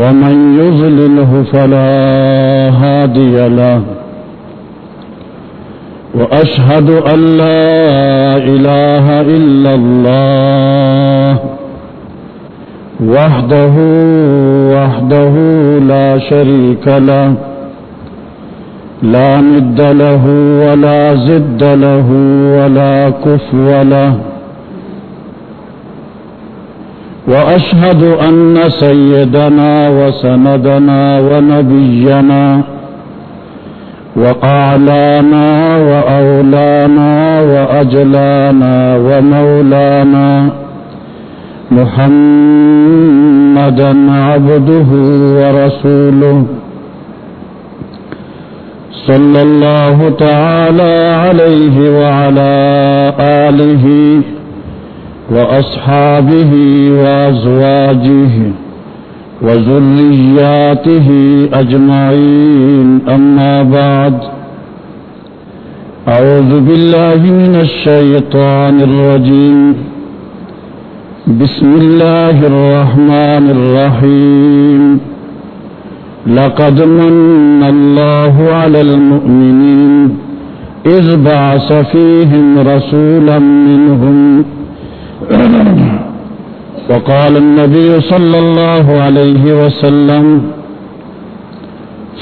ومن يضلله فلا هادي له وأشهد أن لا إله إلا الله وحده وحده لا شريك له لا مد له ولا زد له ولا كفو له وأشهد أن سيدنا وسندنا ونبينا وأعلانا وأولانا وأجلانا ومولانا محمدا عبده ورسوله صلى الله تعالى عليه وعلى آله وأصحابه وأزواجه وذرياته أجمعين. أما بعد، أعوذ بالله من الشيطان الرجيم. بسم الله الرحمن الرحيم. لقد من الله على المؤمنين إذ بعث فيهم رسولا منهم وقال النبي صلى الله عليه وسلم،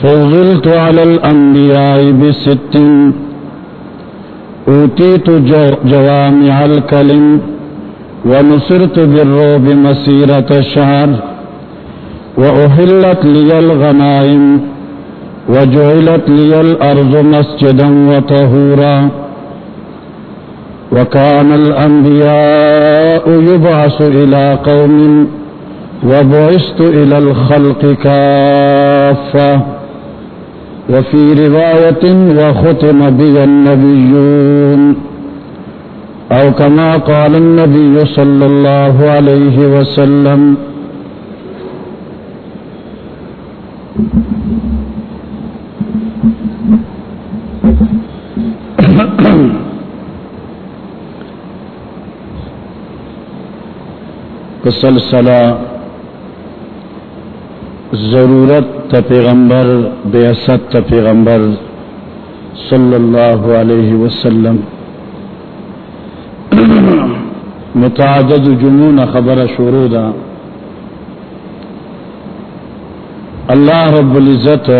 فضلت على الأنبياء بست، أوتيت جوامع الكلم ونصرت بالروب مسيرة شهر وأهلت لي الغنائم، وجعلت لي الأرض مسجدا وطهورا. وكان الأنبياء يبعث إلى قوم وبعثت إلى الخلق كافة وفي رواية وختم بي النبيون أو كما قال النبي صلى الله عليه وسلم Thank you. سلسلہ ضرورت پیغمبر، بے اسد پیغمبر صلی اللہ علیہ وسلم متعدد جنون خبر شرودا اللہ رب العزت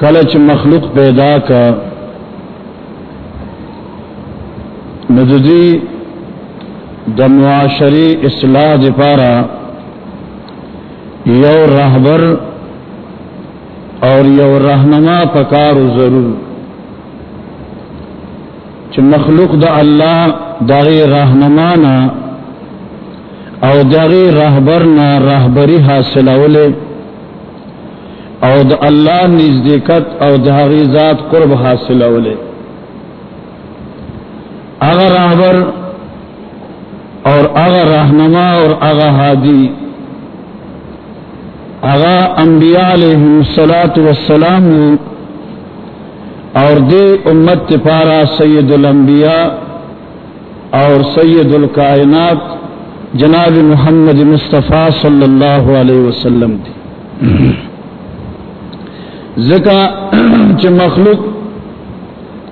کلچ مخلوق پیدا کا۔ ندی د معاشری اصلاح دپارا یو رہبر اور یو رہنما پکار ضرور۔ چ مخلوق د اللہ داغی رہنما نا او داغی رہبر نا رہبری حاصل اولے او د اللہ نزدیکت او داغی ذات قرب حاصل اولے اگر رہبر اور اغا رہنما اور اغا ہادی اغا انبیاء علیہ سلاۃ وسلام اور دے امت پارا سید الانبیاء اور سید الکائنات جناب محمد مصطفیٰ صلی اللہ علیہ وسلم تھی۔ زکا چ مخلوق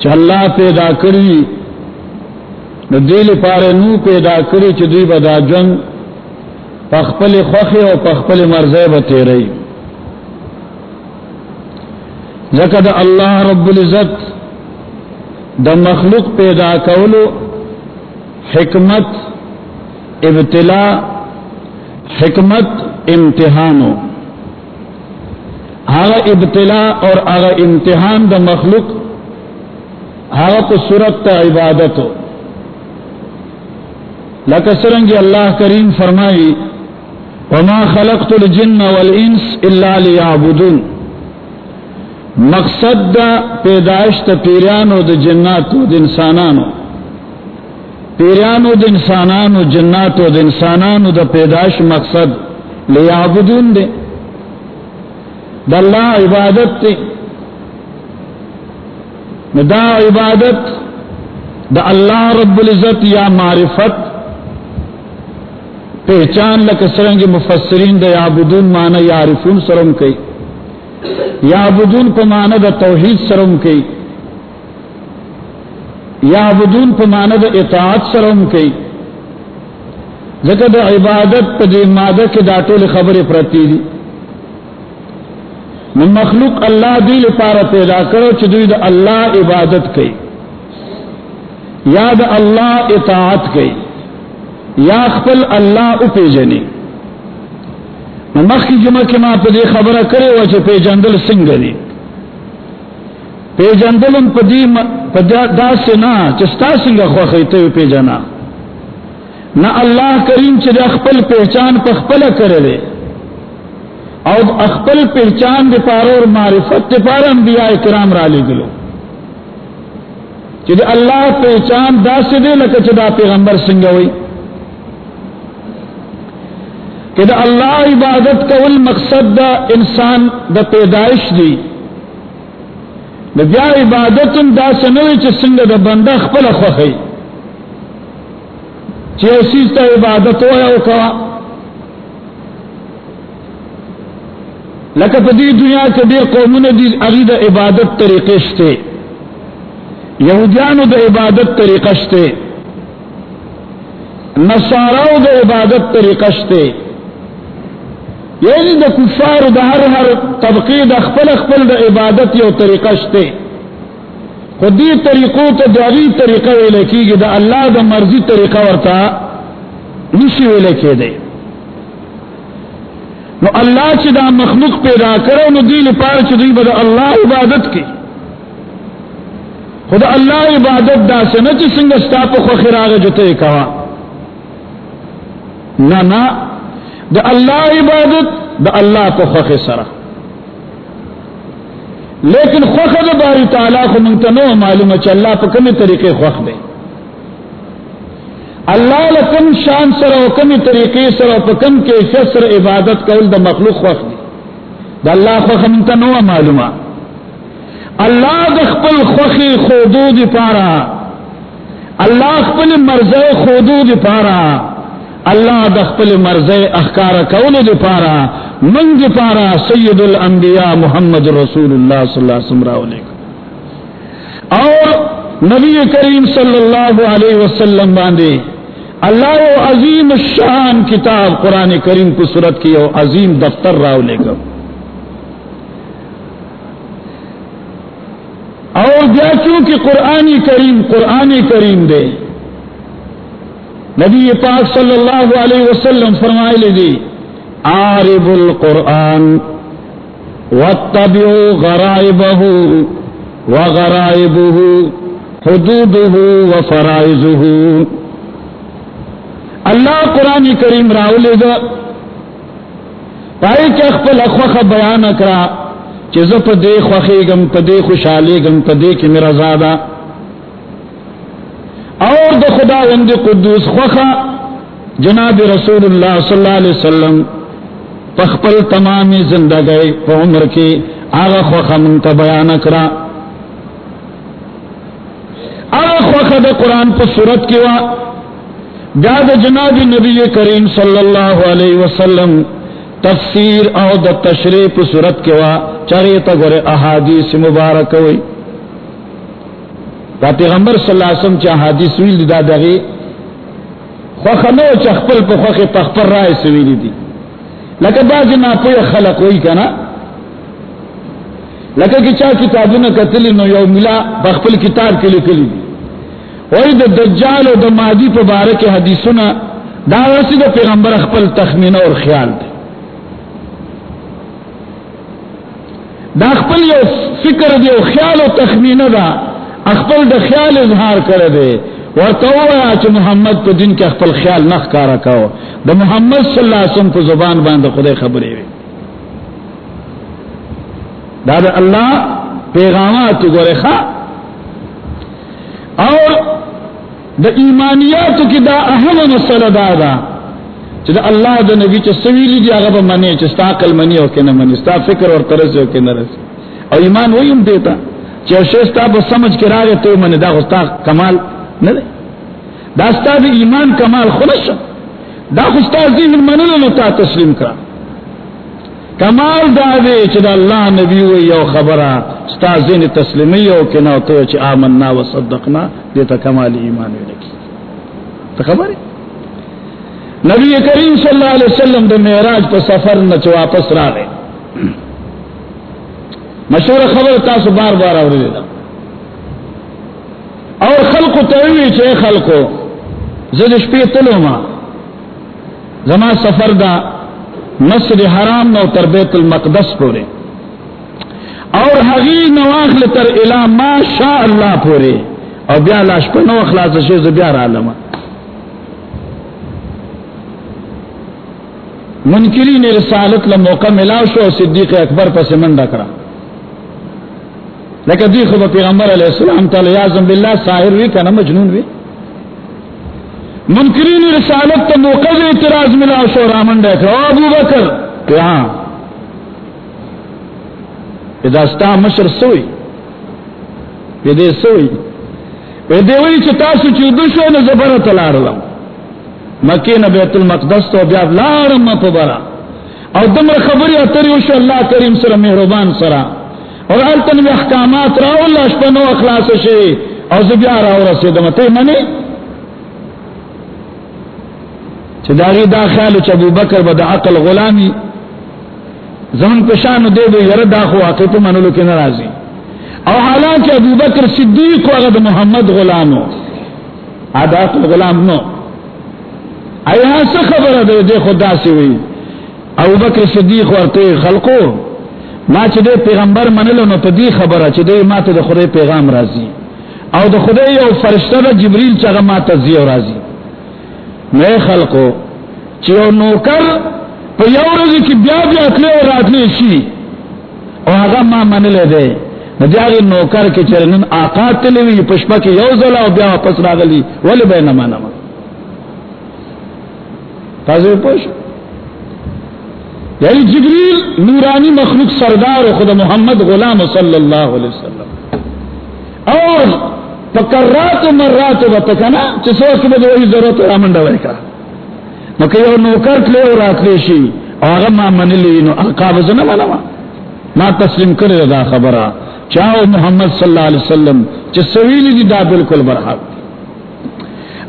چلہ پیدا کری دیل پارے نو پیدا کری چی دوی بدا جن پخپل خوخی و پخپل مرزے بتے رئی زکد اللہ رب العزت دا مخلوق پیدا کولو حکمت، ابتلا، حکمت، امتحانو. آغا ابتلا اور آغا امتحان دا مخلوق آغا کو صورت تا عبادتو. لکسرنگی اللہ کریم فرمائی وما خلقت الجن والانس الا ليعبدون. مقصد دا پیدائش تا پیریانو دا جناتو دا انسانانو. پیریانو دا انسانانو، جناتو دا انسانانو دا پیدائش مقصد لیعبدون دے. دا اللہ عبادت تے دا عبادت دا اللہ رب العزت یا معرفت پہچان لکسرنگ مفسرین دا یعبدون مانا یعرفون سرم کئی. یعبدون پا مانا دا توحید سرم کئی. یعبدون پا مانا دا اطاعت سرم کئی. ذکر دا عبادت پا دی مادہ کے داتول خبر پرتی دی. من مخلوق اللہ دی لپارا پیدا کرو چدوی دا اللہ عبادت کئی. یا دا اللہ اطاعت کئی. یا خپل اللہ اپے جنی مخ کی جمع کے ماں پہ دے خبر کرے وہ چھ پہ جندل سنگ دی پہ جندل ان پہ دی دا سے نا چستا سنگا خوخیتے پہ جنا نہ اللہ کریم چھ دے اخپل پہچان پہ خپل کرے دے اور اخپل پہچان دے پارا اور معرفت دے پارا انبیاء کرام را لے گلو چھ دے اللہ پہچان دا سے دے لکا چھ دا پیغمبر سنگا ہوئی کہ دا اللہ عبادت کا مقصد دا انسان دا پیدائش دی۔ دا بیا عبادت دا سنوی چی سنگ دا بندہ خپل خوخی۔ چی اسی تا عبادت ہویا او کوا۔ لکہ پا دی دنیا کے دیر قومون دی اغی دا عبادت طریقے شتے۔ یہودیانو دا عبادت طریقہ شتے۔ نصاراو دا عبادت طریقہ شتے۔ یعنی دا کفار دا ہر ہر طبقی دا خپل خپل دا عبادت یو طریقہ شتے خود دی طریقوں تو داغی طریقہ ویلے کی گی دا اللہ دا مرضی طریقہ ورتا نشی ویلے کے دے نو اللہ چی دا مخلوق پیدا کرو نو دی لپار چی دی بدا اللہ عبادت کی خدا اللہ عبادت دا سے سنگستا پا خو خراغ جتے کوا نہ نہ دا اللہ عبادت، دا اللہ کو خخ سرا. لیکن خوخ دا باری تعالیٰ کو منتنو معلوم ہے اللہ پہ کمی طریقے خوخ دے. اللہ لکم شان سر و کمی طریقے سر و کم کے سر عبادت کا دا مخلوق خوخ دے. دا اللہ خوخ منتنو معلوم اللہ دخپل خوخی خودود پارا. اللہ خپل مرض خودود پارا. اللہ دخپل مرض اخکار کول دی پارا، من دی پارا سید الانبیاء محمد رسول اللہ صلی اللہ علیہ وسلم علیہ اور نبی کریم صلی اللہ علیہ وسلم باندے، اللہ و عظیم الشان کتاب قرآن کریم کو صورت کی اور عظیم دفتر راؤ لے گا۔ اور بیا چونکہ قرآن کریم قرآن کریم دے نبی پاک صلی اللہ علیہ وسلم فرمائے لی جی، عارب القرآن واتبعوا غرائبه وغرائبه حدوده وفرائزه اللہ قرآن کریم راولے گا، پائے کہ اخبل اخوخ بیان اکرا چیز پا دے خوخی گم پا خوشحالی گم پا دے کی میرا زادہ اور د خدا وند قدوس خوخا جناب رسول اللہ صلی اللہ علیہ وسلم پخپل تمامی زندگی پہ عمر کی آغا خوخا منتا بیان کرا. آغا خوخا دا قرآن پہ صورت کیوا جاد جناب نبی کریم صلی اللہ علیہ وسلم تفسیر او دا تشریح پہ صورت کیوا چاہیے گورے احادیث مبارک ہوئی. دا پیغمبر صلی اللہ علیہ وسلم چا حدیث ویل دا دغی خوخنو چا خپل پا خوخ پخپر رائے سویلی دی. لکه بعضی ناپوی خلق ہوئی کنا لکه کی چا کتابونه کتلی نو یو ملا بخپل کتاب کلی کلی دی وی دا دجال و دا مادی پا بارک حدیثونه، دا رسی دا پیغمبر خپل تخمینه اور خیال دی. دا خپل یو فکر دی و خیال و تخمینه دا اخبل د خیال اظہار کرے دے ورتو محمد کو دن کے اخبل خیال نہ کارا کہو دا محمد صلی اللہ علیہ وسلم کو زبان باندھ خدے خبریں دادا اللہ پیغامات گورے اور دا ایمانیات کی دا اہم مسئلہ دادا دا اللہ دا نبی چا سویلی دی آغا با منی چا ستا عقل منی ہو کے نہ منی ستا فکر اور طرز ہو کے نہ رسی اور ایمان وہی ہم دیتا چا شیستا با سمجھ کے راگے تو منی دا خستا کمال نہ دے. دا ستا دا ایمان کمال خلش دا خستا ذہن منی لتا تسلیم کرا. کمال دا دے چا دا اللہ نبی ہوئی یو خبرہ ستا ذہن تسلیمی ہو کے تو چا آمنا و صدقنا دیتا کمال ایمان ہوئی لکی. تا خبر نبی کریم صلی اللہ علیہ وسلم دے معراج پہ سفر نہ چ واپس را گئے مشہور خبر تاسو بار بار اور اور خلق توی چے خلقو زدش پی تلو ما زما سفر دا مسجد حرام نو تر بیت المقدس پورے اور حقی نواخل تر الہ ما شاء اللہ پورے اور بیا لاش پہ نو اخلاص شیز بیا عالمہ منکرین رسالت ل موقع ملا شو، صدیق اکبر پس منڈا کرا لیکن دی خب پیغمبر علیہ السلام تعالی اعظم باللہ ساحر ہوئی کنا مجنون ہوئی منکرین رسالت تو موقع دے اعتراض ملا شو رامن رامنڈا کرا ابو بکر کہ ہاں اداستا مشر سوئی یہ سوئی وی دے وہی چتا سو چودو شو نہ زبرت لارلم مکین بیت المقدس تو بیا لارم پبرا او دمر خبری اتری وشو اللہ کریم سر مہربان سرا اور التن میں احکامات راو اللہ شپنو اخلاص شی او زبیا راو رسیدم. تے منی؟ چداری دا خیال چ ابو بکر بد عقل غلامی. زمن پشان دے دے یر دا خو عقیت منلو کے ناراضی. او حالانکہ ابو بکر صدیق کو اگر محمد غلامو ادا غلام نو. ایا سے خبر دے دے خدا سے ہوئی. ابو بکر صدیق ورتے خلقو. ما چې دے پیغمبر منلو نو ته دی خبره چې دے ما ته د خدای پیغام راځي. او د خدای یو فرشتہ د جبرئیل چې ما ته زیو راځي. مې خلقو، چې یو نوکر په یو ورځ کې بیا بیا تلو راتلی شي، او هغه ما منل دی. د دې نوکر کې چرنن آقا تلوي پښپا کې یو ځل او بیا واپس راغلی، ولې به نه منم؟ تازه پوش یعنی جبریل نورانی مخلوق سردار خدا محمد غلام صلی اللہ علیہ وسلم. اور پکرات و مرات و بتکنا چسو کی بده وہی ضرورت رامن ڈوے کا. مکہ یو نوکر کلے اور راتلے شی اور ما من لی نو القاب زنا مانا ما. تسلیم کرے دا خبرہ، چاہو محمد صلی اللہ علیہ وسلم چسویلی دی جی دا بالکل برحق.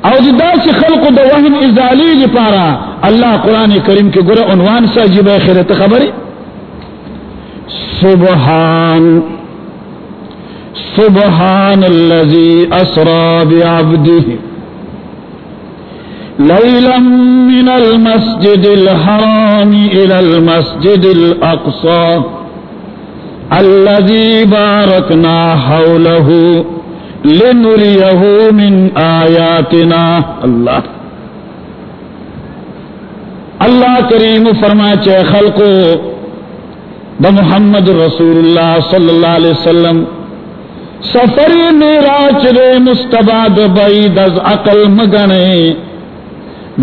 او دا سی خلق دا وهم ازالی دی پارا اللہ قرآن کریم کے گرہ عنوان سا جب خیرت خبری سبحان سبحان اللذی اسرا بعبده. لیلا من المسجد الحرام الى المسجد الاقصى الذي باركنا حوله. لنريه من آیاتنا اللہ. اللہ کریم فرما چے خلقو. دا محمد رسول اللہ صلی اللہ علیہ وسلم. سفر میرا چرے مستباد بعید از عقل مگنے.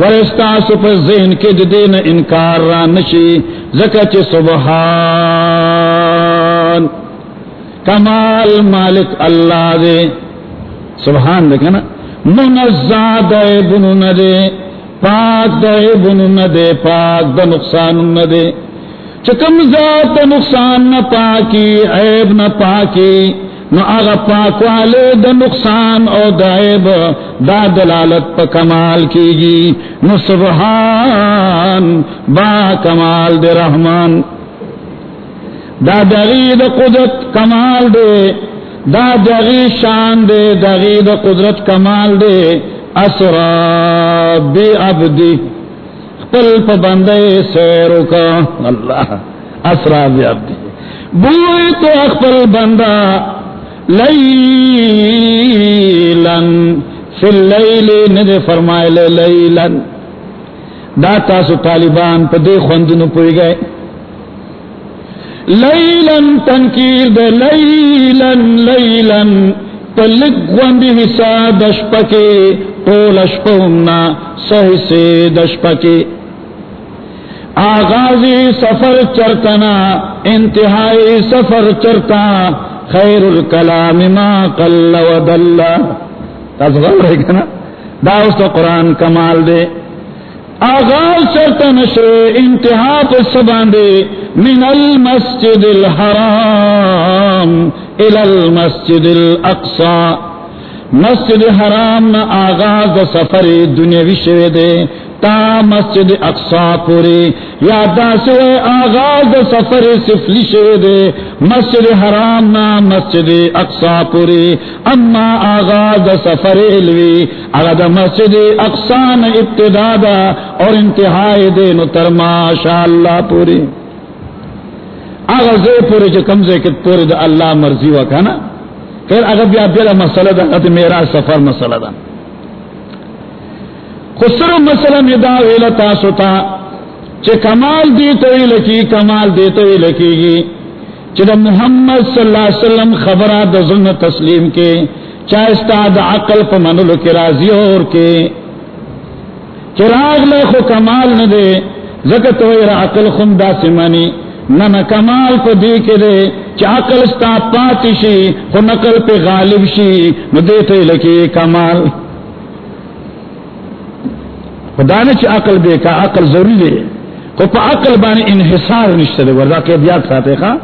ورستا سپ ذہن کے دین انکار را نشی. زکچ سبحان. کمال مالک اللہ دے. سبحان دیکھا نا منزا دے بنو نہ دے پاک دے بنو نہ دے پاک دا نقصان نہ دے چکم ذات نقصان نہ پاکی، عیب نہ پاکی نو آغا پاک والے دا نقصان او دا عیب، دا دلالت پا کمال کی گی نو سبحان، با کمال دے رحمان۔ دا دغی دا قدرت کمال دے۔ دا دغی شان دے، دغی دا قدرت کمال دے۔ اسرا بی عبدی، خپل پا بندے سیرو کا۔ اللہ، اسرا بی عبدی۔ بوئی تو اخپل بندہ لیلن، فی اللیل ند فرمائے لیلن۔ دا تاسو طالبان پا دے خوندنو پوئی گئے۔ لیلن تنکیر دے لیلن لیلن پلک غندی حصہ دشپکے طول اشپہمنا سہی سے دشپکے آغازی سفر چرتنا انتہائی سفر چرتا خیر الکلام ما قل و دل۔ تصغر ہے کنا دا اس قرآن کمال دے۔ آغاز چرتن شے انتہا پر سباندے من المسجد الحرام الى المسجد الاقصى مسجد حرام آغاز سفر دنیا شوے دے۔ تا مسجد اقصا پوری. یا دا سے آغاز سفر سفلی شوی دے. مسجد حرام نا مسجد اقصا پوری. اما آغاز سفر علوی. اگر دا مسجد اقصا نا ابتدا دا اور انتہائی دے نو ترما شاء اللہ پوری. اگر زی پوری جو کمزے کت پوری دا اللہ مرضی وکانا پھر اگر بیا بیلا مسئلہ دا، اگر میرا سفر مسئلہ دا. خسر مسئلہ ندا ویل تاسو تا چ کمال دی تو لکی، کمال دی تو لکی گی۔ چ محمد صلی اللہ علیہ وسلم خبرہ د ظلم تسلیم کے چاہے استاد عقل په منلو کې راضی اور کے۔ چراغ له خو کمال نه دے زکه تو عقل خم دا سمانی نہ نہ کمال کو دی کے دے چ عقل استا پاتشی خو نقل پہ غالب شی۔ نو دیتے لکی کمال۔ خدا نے چ عقل بے کا، عقل ضروری ہے کو پا عقل بانے انحصار نشتے دے وردا کے دیات ساتے خواہ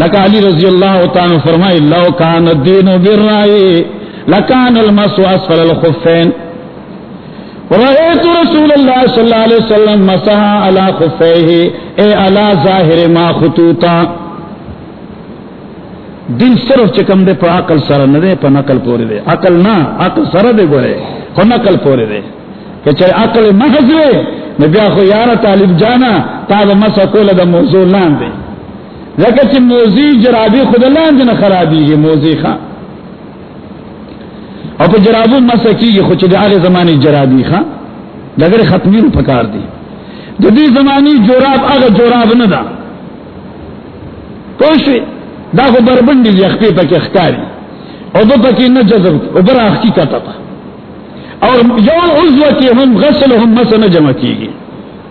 لکا علی رضی اللہ تعالی فرمائی لو کان الدین بالرائی لکان المسو اسفل الخفین. ورأيت رسول الله صلى الله عليه وسلم مسها على خفيه اي على ظاهر ما خطوطا. دین صرف چکم دے پا عقل سر نہ دے پا نقل پوری دے عقل نہ عقل سر دے گورے خو نقل پوری دے کہ چاہے عقل محض وے، نو بیا خو یارا طالب جانا، تا دا مسا کولا دا موضوع لان دے لیکن چی موضوع جرابی خود لان دے نا خرابی گی موضوع خواہ اور پہ جرابو مسا کی گی خود چی دے آگے زمانی جرابی خواہ لگر ختمی رو پکار دی۔ جدی زمانی جوراب آگا جوراب ندا۔ کوشوی، دا خو بربندی دی اخپی پا کی اختاری۔ او دو پا کی نجذب او برا اخکی کتا تا۔ اور یو عضو کی ہم غسل ہم مسا جمع کی گی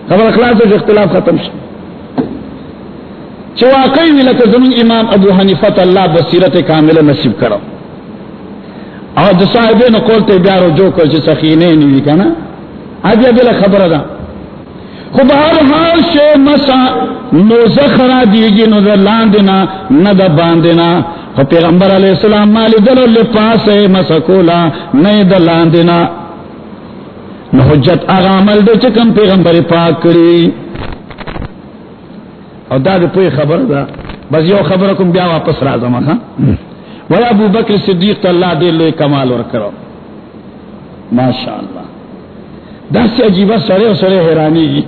خبر اخلاص سے اختلاف ختم شد۔ چواقعی میں لکہ زمین امام ابو حنیفت اللہ بصیرت کامل نصیب کرو۔ اور جو صاحبین قولتے بیارو جو کر چی سخینے نہیں کنا آج یہ بلا خبر دا خب ہر حال شے مسا نوزہ خرابی گی نوزہ لاندنا ندا باندنا خب پیغمبر علیہ السلام مالی دلو لپاس ہے مسا کولا نئی دلاندنا نو حجت آغا عمل دے چکم پیغمبر پاک کری. او دا دے پوئی خبر دا. بس یو خبرکم بیا واپس رازم ہاں؟ وی ابو بکر صدیق تا اللہ دے لوی کمال ورکرو. ماشاءاللہ. دا سی عجیبہ سڑے و سڑے حیرانی گی.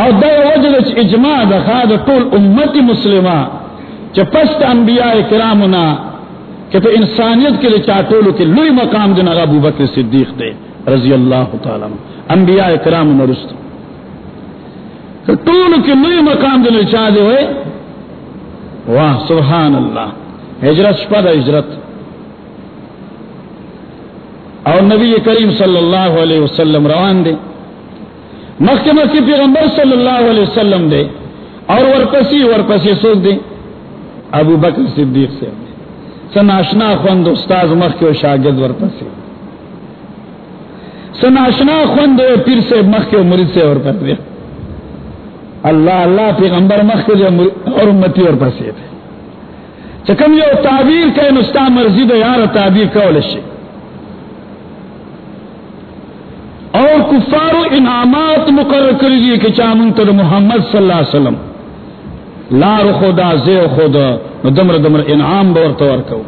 او دا وجد چ اجماع دا خواہ طول امتی مسلمہ چ پست انبیاء کرامنا کہ پہ انسانیت کے لیے چاٹولو کے لوی مقام دن ابو بکر صدیق دے. رضی اللہ تعالی انبیاء کرام رست طول کے لوی مقام دن چاہ دے ہوئے. واہ سبحان اللہ ہجرت شپا ہجرت. اور نبی کریم صلی اللہ علیہ وسلم روان دے. مکہ مکی پیغمبر صلی اللہ علیہ وسلم دے. اور ورپسی ورپسی سوک دے. ابو بکر صدیق سے سناشنا خوند استاذ مخ کے شاگرد ورپسی. سناشنا خوند پیر سے، مخ کے مرید سے اور ورپس دے اللہ اللہ، پیغمبر مخ کے اور امتی اور ورپسی تھے چکم یو تعبیر کہ نستا مرضی دے یار تعبیر کا کولشی اور کفار و انعامات مقرر کر دیے کہ چامن تر محمد صلی اللہ علیہ وسلم۔ لار خدا زی خدا دمر دمر انعام بور طور کو۔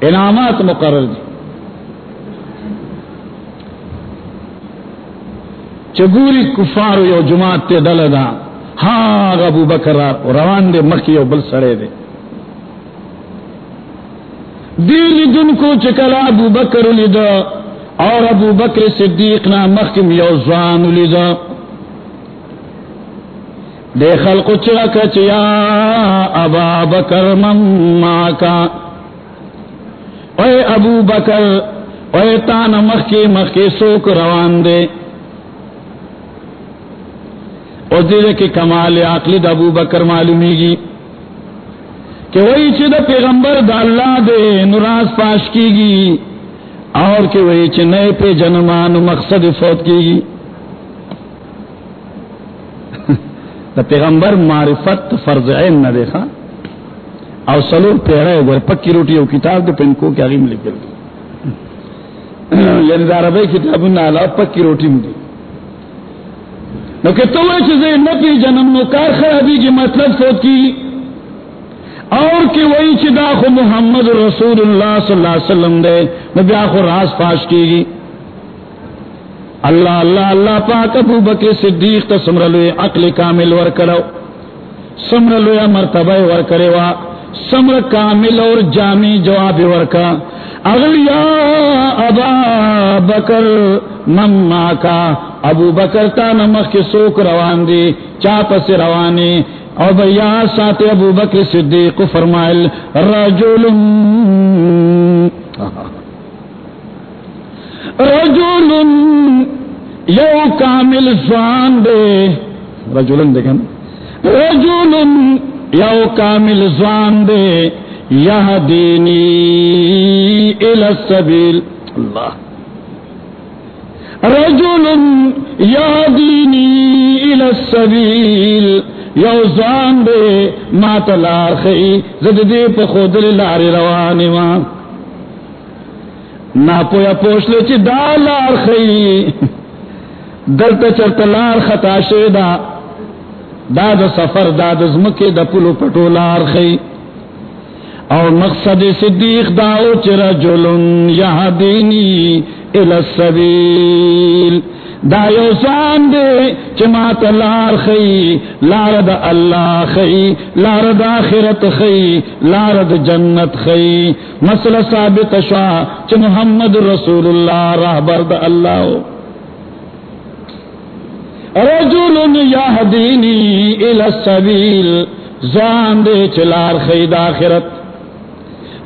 انعامات مقرر دی۔ چگوری کفار یو جماعت تے دل دا. ہاں ابو بکر روان دے، مکی و بل سڑے دے. دین دن کو چکلا ابو بکر لدا اور ابو بکر صدیق نا مخم یوزان لدا دے خلق چرک چیا ابا بکر مما کا اے ابو بکر اے تان مخ کے مخ کے سوک روان دے. اور دے کے کمال عقلی دا ابو بکر معلومی گی کہ وہی چد پیغمبر دا اللہ دے نراز پاش کی گی اور کہ وہی چ نئے پہ جنمان مقصد فوت کی گی دا پیغمبر معرفت فرض عین نہ دیکھا اور سلور پیڑا ہے پکی روٹی اور کتاب دے پین کو کیا غیم لکھ یعنی دار بھائی کتاب نہ علاوہ پکی روٹی مجھے نو کہ تو وہ چیزیں نہ پی جنم نو کار خرابی کی مطلب فوت کی اور کہ وہی چدا خو محمد رسول اللہ صلی اللہ علیہ وسلم دے بیا خو راز پاش کی گی اللہ اللہ اللہ پاک ابو بکر صدیق تا سمرلوی عقل کامل ور کرو سمرلوی مرتبہ ور کرے وا سمر کامل اور جامع جواب ور کا ابا بکر مما کا ابو بکر تا نمخ کے سوک روان دی چاپ سے روانی۔ او بیا سات ابو بکر صدیق فرمائل، رجل رجل یو کامل زوان دے۔ رجلن دیکھیں۔ رجل یو کامل زوان دے۔ یہ دینی السبیل۔ اللہ۔ رجل یا دینی السبیل یو زان دے ما تلار خی زد دے پا خود لار روانی ما نا پویا پوش لے چی دا لار خی دلتا چرتا لار خطا شیدا دا دا سفر، دا دا زمکی دا پلو پٹو لار خی اور مقصد صدیق داو چی رجل رجلن یهدینی السبیل دا یو سان دے چمات لار خی لار دا اللہ خی لار دا آخرت خی لار دا جنت خی مسئلہ ثابت شوا چ محمد رسول اللہ راہبر دا اللہ رجل یهدینی السبیل. زان دے چلار خی دا آخرت.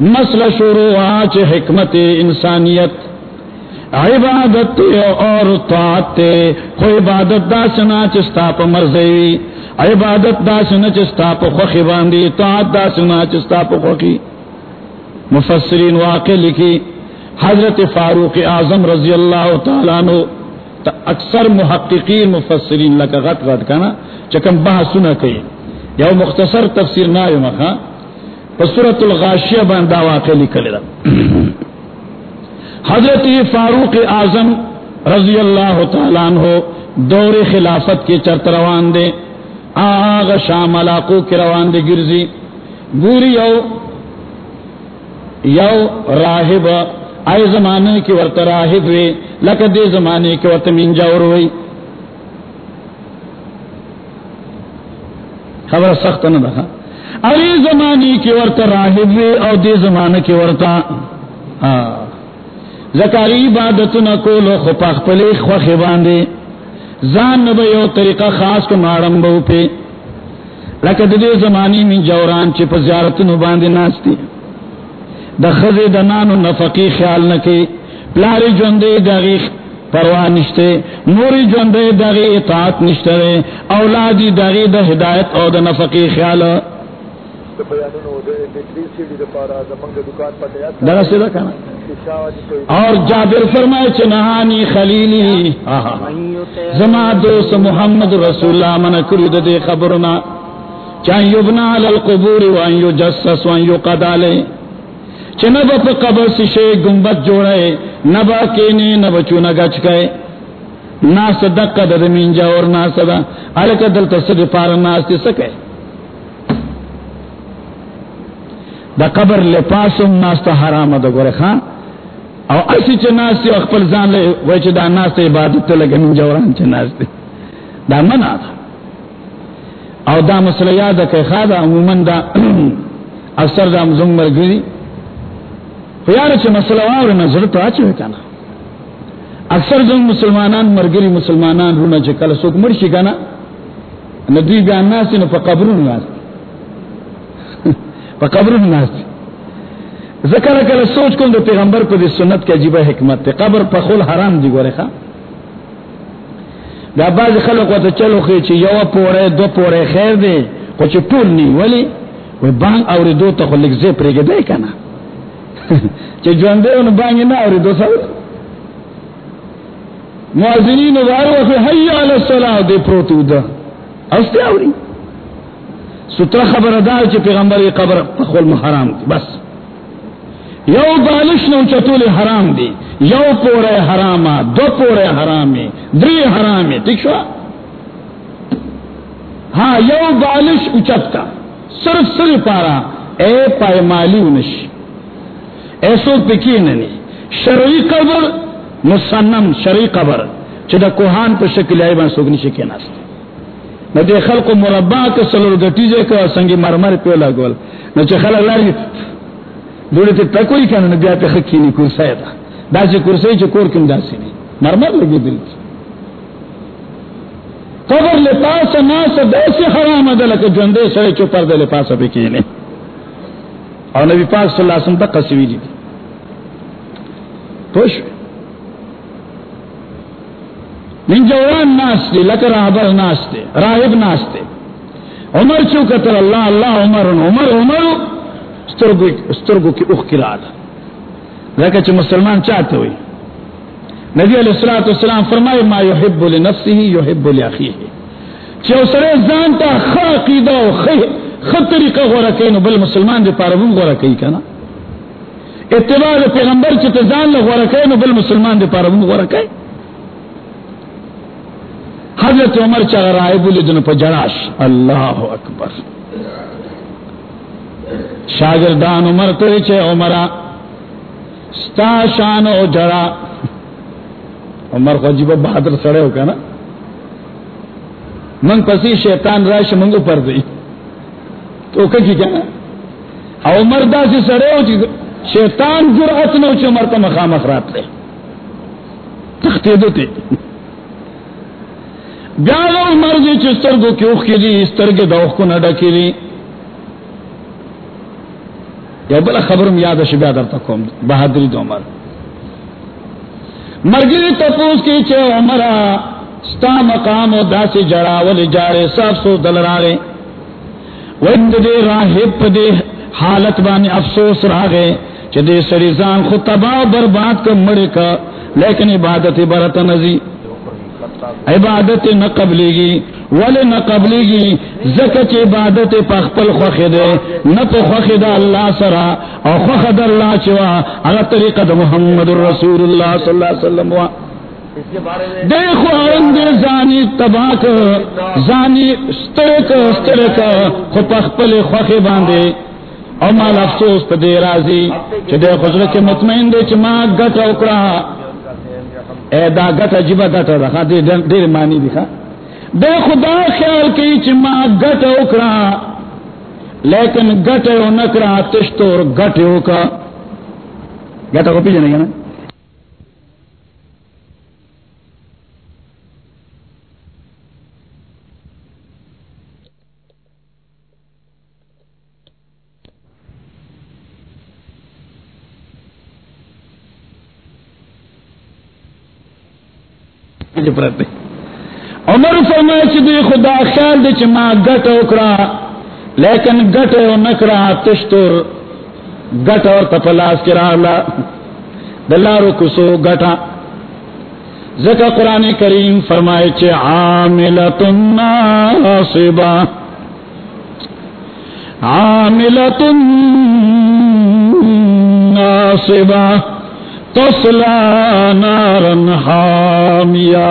مسئلہ شروع آچ حکمت انسانیت. عبادت اور طاعت خو عبادت دا سنا چستا پا مرزی عبادت دا سنا چستا پا خوخی باندی طاعت دا سنا چستا پا خوخی مفسرین واقع لکی حضرت فاروق اعظم رضی اللہ تعالیٰ عنہ اکثر محققین مفسرین لکا غط غط کنا چکم بحثونا کئی۔ یا مختصر تفسیر ناوی مخا۔ پا پسورت الغاشیہ باندا واقع لکلی دا۔ حضرت فاروق اعظم رضی اللہ تعالیٰ عنہ دور خلافت کے چرت روان دے، آغا شام علاقوں کے روان دے گرزی۔ بوری یو یو راہب، آئے زمانے کی ورت راہب ہوئے لک دے زمانے کے ورت منجاور ہوئی خبر سخت نہ دکھا۔ ارے زمانے کی ورت راہب ہوئے اور دے زمانے کے ورتا ہاں۔ زکاری عبادت نہ کو لو خپاخ پلے خوخ باندے زان نہ یو طریقہ خاص کو مارم بہو پہ لکد دے زمانی من جوران چپ زیارت نو باندے ناستی دا خز دنانو نفقی خیال نکی پلاری جوندے داغی پرواہ نشتے موری جوندے داغی اطاعت نشتے اولادی داغی دا ہدایت او دا نفقی خیال درسے اور جابر فرمائے چنہانی خلیلی۔ زما دوست محمد رسول اللہ من کرد دے خبرنا۔ چاہن یبنا علی القبور وان یجسس وان یقدالے چنبا پا قبر سشے گنبت جوڑے نبا کینے نبا چونا گچ گئے۔ ناس دقا دا دمین جا اور ناس دا علکا دلتا صدی پارا ناس دی سکے۔ دا قبر لپاسم ناس تا حرام دا گورے خان. او اسی چ ناس تی خپل ځان له وای چې دا ناس ته عبادت ته لګن جوړان چې ناس تی. دا منا ده او دا مسله یاد کې خاله عموما دا اکثر دا زنګ مرګري یار چھ مسئلہ اور نظر تو آچے ہوئے کنا. اکثر جو مسلمانان، مرگری مسلمانان رونا چھ کل سوک مرشی کنا. ندوی بیان ناسی نو پا قبرون ناسی پا قبرون ناسی ذکر کل سوچ کن دو پیغمبر کو دی سنت کے عجیبہ حکمت تے قبر پا خول حرام دی گورے خواہ دا باز خلق وتا چلو خی چی یو پورے دو پورے خیر دے کو چی ټول نی ولی و بانگ اور دو تا خلق زی پرگ دے کنا چی جوان دے ان بانگ نا اور دو سو معذنین وارو فی حی علی الصلاة دے پروتو دا استے آوری سترہ خبر دا چی پیغمبر قبر خول محرام دی، بس. یو بالش نو چتول حرام دی، یو پورے حرام دو پورے حرام دری حرام ٹھیک شو؟ ہاں یو بالش اچت کا صرف صرف پارا، اے پائے مالی انش ایسو پکی ننی. شرعی قبر مسنم شرعی قبر چدا کوہان پہ شکل آئی بان سوگنی شکی ناست نہ دے خلق مربع کے سلور گٹیجے کا سنگی مرمر پہ لگول نہ چ خلق لاری دوڑے تے تکوئی کنا بیا تے خکینی کرسی دا دا چ کرسی چ کور کم داسی نہیں مرمر لگی دل کی قبر لے پاس ناس دیسی حرام دل کہ جندے سڑے چ پر دل پاس پہ کینے اور نبی پاک صلی اللہ علیہ وسلم تک قصوی دی پوش من جوان لکر راہبر ناس راہب ناس دی عمر چوکتر اللہ اللہ، عمر عمر عمر، سترگو کی اخ کرا دا لیکن چھ مسلمان چاہتے ہوئی نبی علیہ السلام والسلام فرمائے، ما یحب لنفسی ہی یحب لأخیه چھ اسرے زانتا خا قیدہ و خط طریقہ غورا کئی نو بل مسلمان دے پاربون غورا کئی کنا۔ اتباع دے پیغمبر چھ تزان لغورا کئی نو بل مسلمان دے پاربون غورا کئی حضرت عمر چاہ رائے بولی دن پا جراش اللہ اکبر. شاگردان عمر تو چے عمرہ. ستا شان او جڑا. عمر کو عجیب بہادر سڑے ہو نا. من پسی شیطان راش منگو پر دی. تو کی جی کہنا. عمر دا سی سڑے ہو شیطان جرأت نو چے عمر کا مقام افراد لے تختے دو تے بیاغ عمر چستر کو کیوخ کی دی استر کے دوخ کو نڈا کی دی یا بلا خبرم یاد شبیا در تکوم بہادری دو عمر مرگری تپوس کی چھے عمرہ، ستا مقام و دا سی جڑا ولی جارے صاف سو دل رارے وند دے راہب دے حالت بانی افسوس راگے چھے دے سریزان خود تباہ برباد کم مڑے کا، لیکن عبادت برت نزی. عبادت نہ قبلے گی ول نہ قبلے گی زکت عبادت پخپل خوخ دے، نہ تو خوخ دا اللہ سرا اور خوخ دا اللہ چوا اگر طریقہ دا محمد رسول اللہ صلی اللہ علیہ وسلم وا۔ دیکھو آرم دے زانی تباک زانی سترک سترک خو پخپل خوخ باندے۔ اور مال افسوس پہ دے رازی چھ دے خسرت مطمئن دے چھ ماں گت اوکڑا اے دا گٹا جبا گٹا رکھا دیر مانی دکھا بے خدا خیال کی چما گٹ اکڑا لیکن گٹ او نکرا، تشتور گٹ او کا۔ گٹا کو پیجنے گا نا؟ عمر فرمائے چی دی خدا خیال دی چی ما گٹ اکڑا لیکن گٹ او نکرا، تشتر گٹ اور تپلاس کرا اللہ دلارو کسو گٹا۔ ذکر قرآن کریم فرمائے چی عاملت ناصبا۔ عاملت ناصبا۔ تصلا نارن حامیا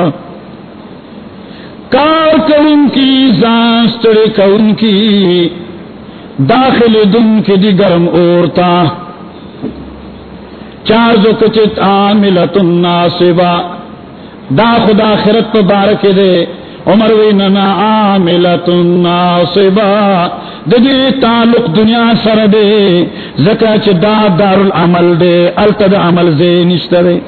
کار کون کی زانستر کون کی داخل دن کی دی گرم اورتا چار جو کچت عاملت ناصبا دا خدا خرت پا بارک دے، عمر ویننا عاملت ناصبا ددی تعلق دنیا سر دے زکا چ دا دار العمل دے، التد عمل زے نشترے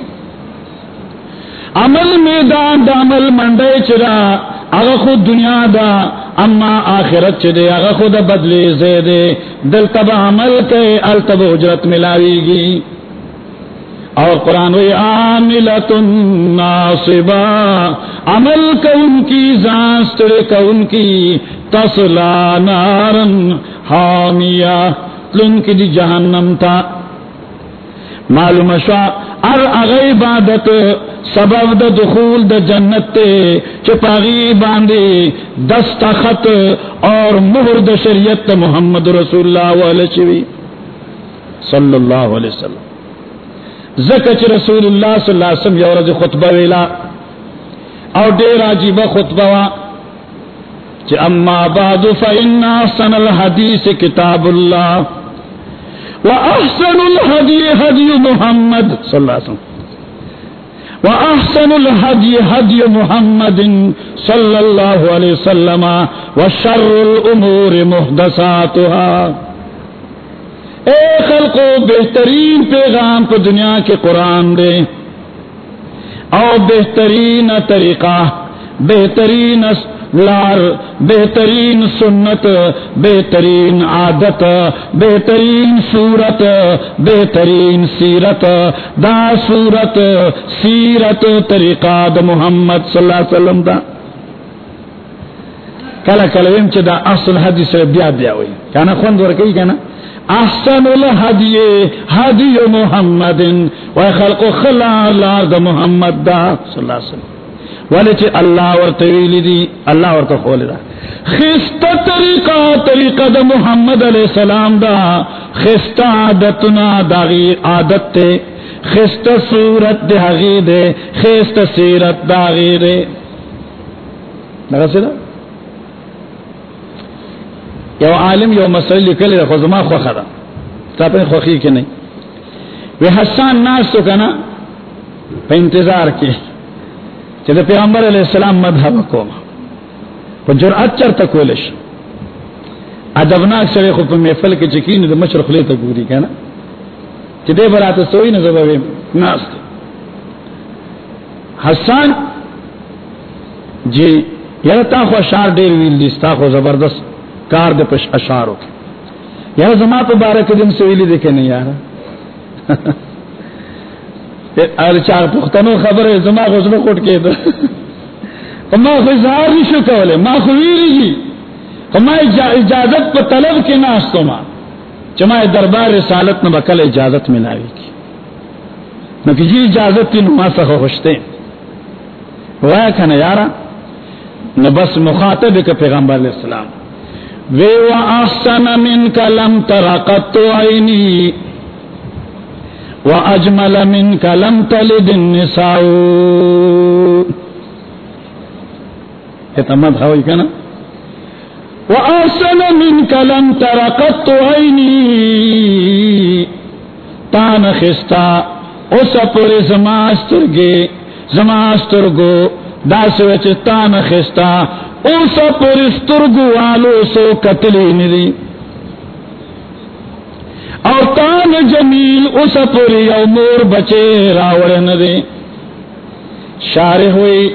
عمل میدان دا عمل منڈے چرا اگر خود دنیا دا، اما آخرت چ دے اگر خود بدلے زے دے۔ دل تب عمل کے التب اجرت ملاوی گی۔ اور قرآن وی عاملت ناصبا عمل کا ان کی زانستر کا ان کی تسلا نارن حامیہ، لن کی دی جہنم تا۔ معلوم شا ار اغی عبادت، سبب د دخول د جنت تے چپاغی باندے دست خط اور مہر د شریعت محمد رسول اللہ علیہ چوی۔ صلی اللہ علیہ وسلم۔ زکچ رسول اللہ صلی اللہ علیہ وسلم یورز خطبہ ویلا۔ اور دیر عجیبہ خطبہ وا۔ چی اما بعد فإن احسن الحدیث کتاب اللہ واحسن الحدی حدی محمد صلی اللہ علیہ وسلم. واحسن الحدی حدی محمد صلی اللہ علیہ وسلم وشر الامور محدثاتها. اے خلقو، بہترین پیغام کو دنیا کے قرآن دے. او بہترین طریقہ، بہترین لار بہترین سنت، بہترین عادت، بہترین صورت، بہترین سیرت، دا صورت، سیرت، طریقہ دا محمد صلی اللہ علیہ وسلم دا. کلا کلویم چی دا اصل حدیث بیا بیا ہوئی. کانا خوند ورکی کانا؟ احسن الهدی هدی محمد و خلق خلا لار دا محمد دا صلی اللہ علیہ وسلم. ولی چی اللہ ورطا ویلی دی، اللہ ورطا خولی دا. خست طریقہ طریقہ دا محمد علیہ السلام دا. خست عادتنا دا غیر عادت تے. خست صورت دا غیر دے. خست سیرت دا غیر دے. لگا سی دا؟ یو عالم یو مسئلہ لکلی دا خوزما خوخا دا. تا پہ خوخی کی نہیں وی حسان ناس تو کنا، پہ انتظار کی. چی دا پیغمبر علیہ السلام مدھب کوما پہ جرعت چر تا کولش ادبناک سرے خوب پہ محفل کے چکین دا مشر خلی تا گوری کنا چی دے برات سوئی نظر بے ناس تا حسان جی یعنی تا خو اشار دیر ویل دیس تا خو زبردست کار دے پش اشارو کے یار زما تو بارہ کے دن سویلی دیکھے نہیں یار ارے چار پختنو خبر ہے زما غزل کوٹ کے دو. ما خو اظہار نہیں شو کولے، ما خو ویری جی. ما اجازت پہ طلب کے ناستو ما. چما دربار رسالت نہ بکل اجازت ملاوی کی. نہ کہ جی اجازت تھی نما سخ خوشتے. وایا کھنا یارا نہ بس مخاطب کا پیغمبر علیہ السلام. وے و احسن من کلم ترقت عینی. و اجمل من کلم تلد النساء اتمت ہوئی کنا و احسن من کلم ترقت تان خستا اس پر زماستر گے زماستر گو داس وچ تان خستا اس پر استرگو والو سو قتلی ندی اور تان جمیل اس پر یو مور بچے راوڑ ندی شارح ہوئی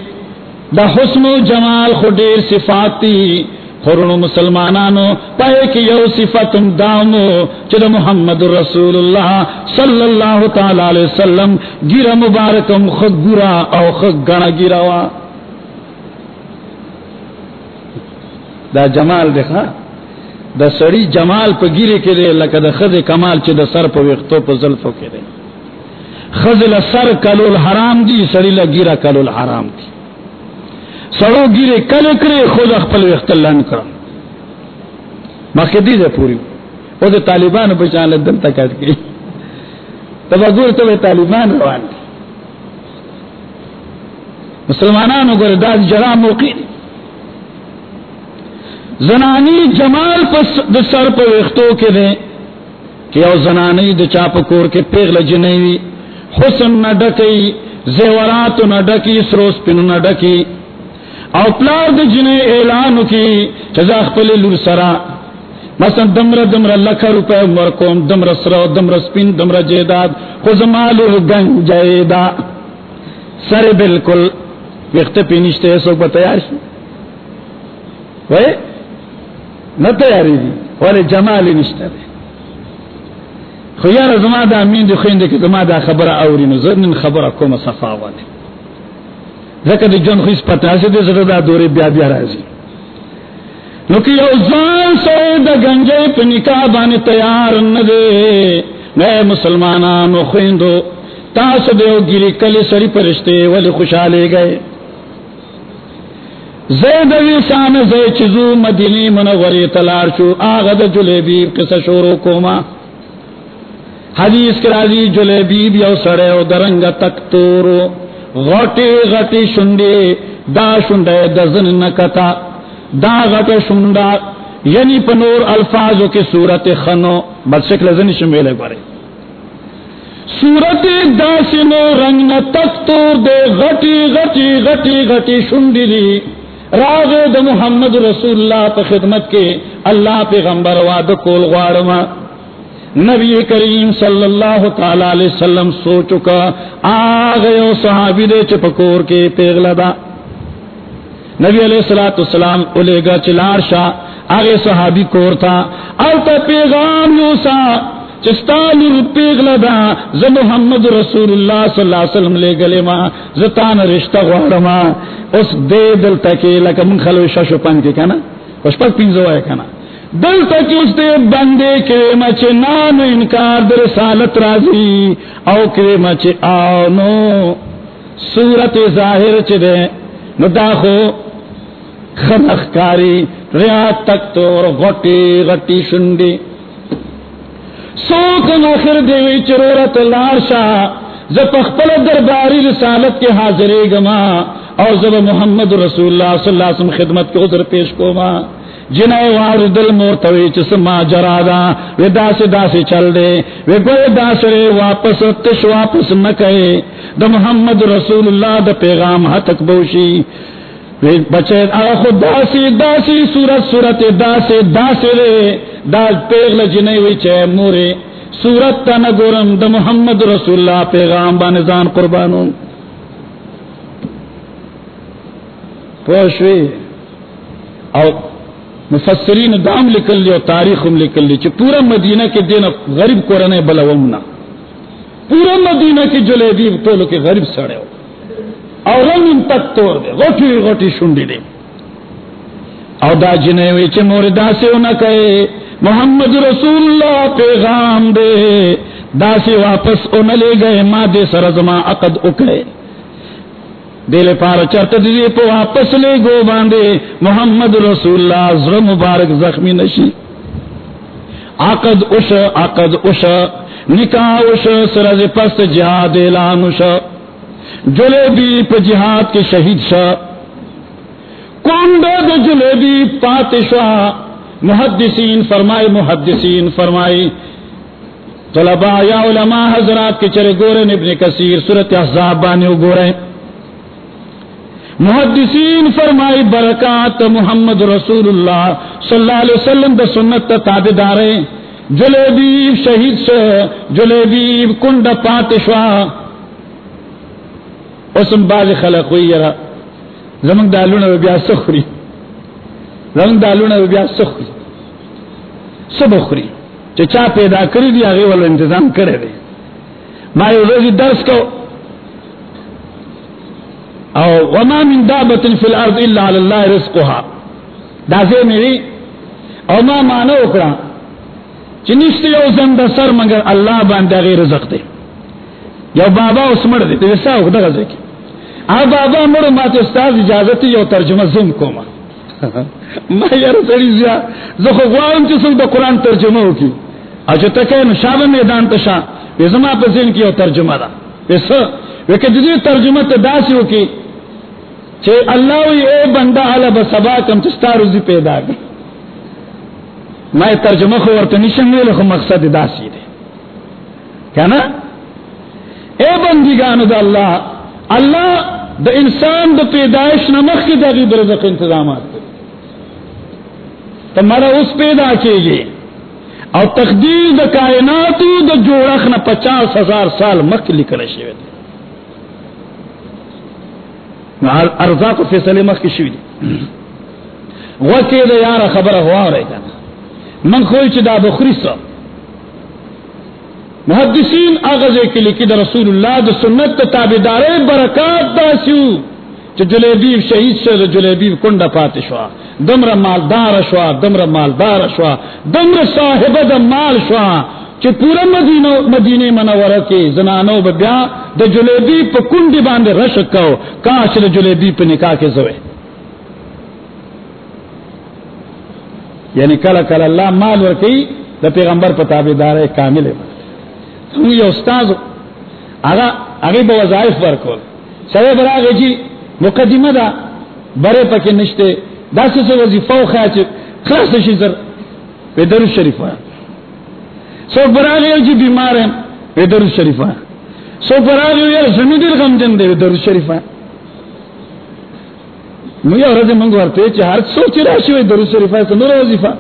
دا حسن و جمال خدیر صفاتی خورن مسلمانانو، پائے کی یو صفت دامو۔ چل محمد رسول اللہ صلی اللہ تعالی علیہ وسلم گرا مبارکم خود گرا او خود گنا گراوا دا جمال دیکھا دا سڑی جمال پہ گیرے کے دے لکا دا خد کمال چی دا سر پہ ویختو پہ زلفو کے دے خز سر کلول حرام دی سڑی لگیرا کلول حرام دی سڑو گیرے کل کرے خود اخپل ویخت اللہ نکرم مخدی دے پوری او دے طالبان بچان لدن تا کٹ گئی تب اگور تو طالبان روان دی مسلمانانو گر دا جرام موقع دی. زنانی جمال د سر پہ ویختو کے دے کہ او زنانی د چاپ کور کے پیغل جنیوی حسن نہ ڈکی، زیورات نہ ڈکی، سروس پن نہ ڈکی. او پلار د جنے اعلان کی جزا خپل لور سرا. مثلا دمر دمر لکھ روپے مرکوم دمر سرو دمر سپین دمر جیداد. خود مالو گنج جیدا. سر بالکل وقت پینشتے سو کو تیار شی وے؟ نہ تیاری دی والے جمال نشتے دے خو یار زما دا امین دی خوین دی که زما دا خبر اوری نو زرنن خبر کوم صفا والی زکر دی جن خویس پتاسی دی زر دا دوری بیا بیا رازی نو کہ یو زان سوئے دا گنجے پا نکاح بانی تیار ندے نئے مسلمانان و خویندو تاس دیو گیری کلی سری پرشتے ولی خوشحالے گئے زید وی شان زی چیزو مدینی منوری تلار شو، آغا دا جلیبی قصہ شورو کوما۔ حدیث کرازی جلیبی یو سڑے و درنگ تک تورو۔ غٹی غٹی شنڈے دا شنڈے دزن نکتا۔ دا غٹ شنڈا یعنی پنور الفاظوں کی صورت خنو۔ بس شکل زنی شمیلے بارے صورت داسنو رنگ نہ تک تور دے، غٹی غٹی غٹی غٹی شنڈی دی۔ راغ د محمد رسول اللہ پہ خدمت کے اللہ پیغمبر واد کول غارما نبی کریم صلی اللہ تعالی علیہ وسلم سو چکا۔ آ گئے صحابی دے چپکور کے پیغلا دا۔ نبی علیہ السلات السلام اولے گا چلار شاہ۔ آگے صحابی کور تھا۔ اور التا پیغام یوسا چستانی پیغلا دا ز محمد رسول اللہ صلی اللہ علیہ وسلم لے گلے ما زتان رشتہ غوارما اس دے دل تکی لکا من خلو ششو پن کے کنا خوش پک پینزو آئے کنا دل تک اس دے بندے کے مچ نان انکار در سالت راضی او کے مچ آنو صورت ظاہر چ دے۔ نو داخو خنخ کاری ریات تک تو اور غٹی غٹی شنڈی۔ سوک ناخر دیوی چرورت لارشا زپخپل درباری رسالت کے حاضرے گما اور زب محمد رسول اللہ صلی اللہ علیہ وسلم خدمت کے عذر پیش کو ماں جنہیں وار دل مورتوی چس ما جرادا وی داس داس چل دے، وی گوئے داس رے واپس تش واپس نہ کہے دا محمد رسول اللہ دا پیغام ہتک بوشی۔ بچے آخو داسی داسی صورت صورت داسی داسی رے دا پیغل جنہیں وی چے مورے صورت تا نگورم دا محمد رسول اللہ پیغام بانزان قربانوں پوشوی اور مفسرین دام لکل لی اور تاریخ لکل لی پورا مدینہ کے دین غریب کو رنے بلا ومنا پورا مدینہ کی جلیبی تو لو کے غریب سڑے ہو۔ اور رنگ ان تک توڑ دے غٹی غٹی شنڈی دے۔ اور دا جنے ہوئی مور دا سے کہے، محمد رسول اللہ پیغام دے۔ دا سے واپس ان لے گئے ماں دے سرزما عقد اکڑے۔ دل پار چرت دی پو واپس لے گو باندے۔ محمد رسول اللہ زر مبارک زخمی نشی۔ عقد اش عقد اش نکاح اش سرز پس جہاد اعلان اش جلیبی پہ جہاد کے شہید شاہ کونڈا دو جلیبی پاتشاہ، محدثین فرمائے، محدثین فرمائی طلباء یا علماء حضرات کے چرے گورے ابن کثیر صورت احزاب بانے گورے محدثین فرمائی برکات محمد رسول اللہ صلی اللہ علیہ وسلم دا سنت تابے دارے جلیبی شہید سے جلیبی کنڈ پاتشوا اسم باز خلق ہوئی یرا زمن دالونا بیا سخری زمن دالونا بیا سخری سب اخری چا پیدا کری دی آگے والا انتظام کرے دے ما یو روزی درس کو او وما من دابت فی الارض الا علی اللہ رزقها. دا سے میری او ما مانو اکڑا چنشتی یو زند سر مگر اللہ باندے غیر رزق دے یو بابا اس مر دے دیسا اکڑا غزے کی آ بابا مر ما تے استاذ اجازتی یو ترجمہ زم کوما. ما یار سڑی زیا زخو غوام چی سن دا قرآن ترجمہ ہوکی اچھا تکے نو شاب میدان تشا ویزما پسین کی یو ترجمہ دا ویسا ویکے جدی ترجمہ تا داسی ہوکی چھے اللہ وی، اے بندہ علا بسبا کم چستا روزی پیدا گا میں ترجمہ خو ورطا نشن ویلے خو مقصد داسی دے کیا نا اے بندگانو دا اللہ اللہ دا انسان دا پیدائش نمخ کی دا غیب رزق انتظامات تمہارا اس پیدا کیجیے اور تقدیر دا کائنات دا جوڑخ نہ پچاس ہزار سال مک لکھنے شیو ارزا کو فیصلے مخ کی شیو وہ کہ یار خبر ہوا رہے گا من خوئی چدا بخری سا. محدثین آغاز کے لکھی دا رسول اللہ دا سنت دا تابدار برکات دا سیو چ جلیبی شہید سے جلیبی کنڈا پات شوا، دمر مالدار شوا، دمر مالدار شوا، دمر صاحب دا مال شوا۔ چ پورا مدینہ مدینے منور کے زنانو بیا د جلیبی پہ کنڈی باندھے رش کو کاش د جلیبی پہ نکاح کے زوے یعنی کل کل اللہ مال ورکی دا پیغمبر پہ تابدار کامل ہے۔ استاذ آگا آگے بہ وظائف ورکول. سرے براغ جی مقدمہ دا برے پکے نشتے دس سے وظیفہ خاچ خاص شزر وے درو شریف سو براغ جی بیمار ہیں وے درو شریف سو براغ یار زمین دل غم جن دے درو شریف مجھے اور منگو ورتے ہر سوچ راشی وے درو شریف ہے نور وظیفہ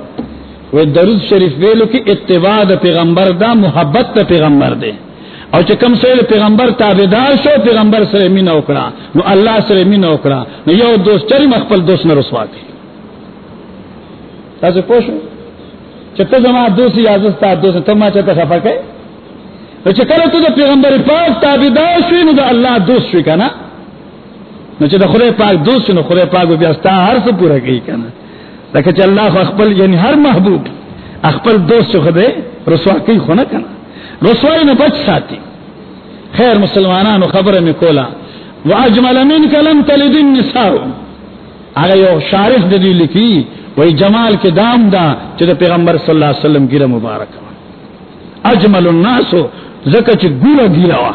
وے درو شریف ویلو کی اتباع دا پیغمبر دا، محبت دا پیغمبر دے۔ او چې کم سره پیغمبر تابعدار شو، پیغمبر سره مين وکړه نو الله سره مين وکړه نو یو دوست چری مخبل دوست نه رسوا کی۔ تاسو پوښ چې ته زما دوست یا زستا دوست ته ما چته خفه کوي نو چې کله ته د پیغمبر پاک تابعدار شې نو د الله دوست شې کنه نو چې د خدای پاک دوست نو خدای پاک بیا ستا هر څه پورا کوي کنه لکه چې الله خپل یعنی هر محبوب خپل دوست خدای رسوا کوي خو نه کنه. رسوائی نے بچ ساتی خیر مسلمانان خبر میں کولا وہ اجمل کلم تلد النساء. اگر یو شارح دی لکھی وہی جمال کے دام دا چد پیغمبر صلی اللہ علیہ وسلم گرا مبارک اجمل الناس زکه چې ګوره ګیره وا